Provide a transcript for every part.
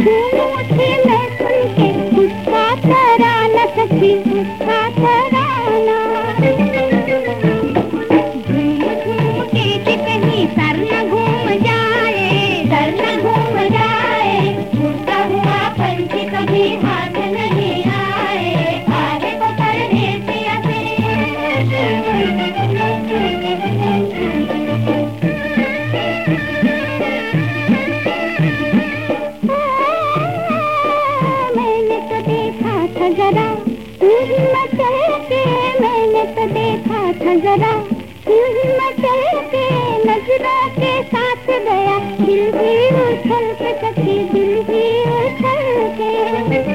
झूम उठे मैं के उसका तरा न सकी जरा हिम्मत के नजरा के साथ गया, दिल भी उछल के सकी दिल भी उछल के।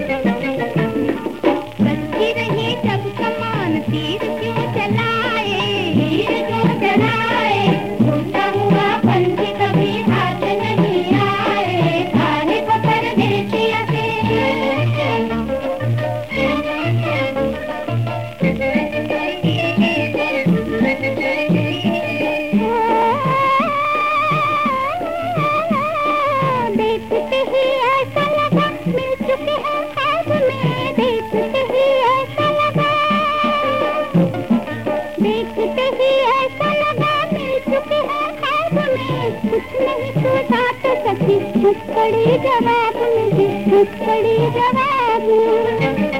देखते ही ऐसा लगा मिल चुके हैं ख्वाब में कुछ नहीं सोचा तो सखी, कुछ पड़ी जवाब मुझे, कुछ पड़ी जवाब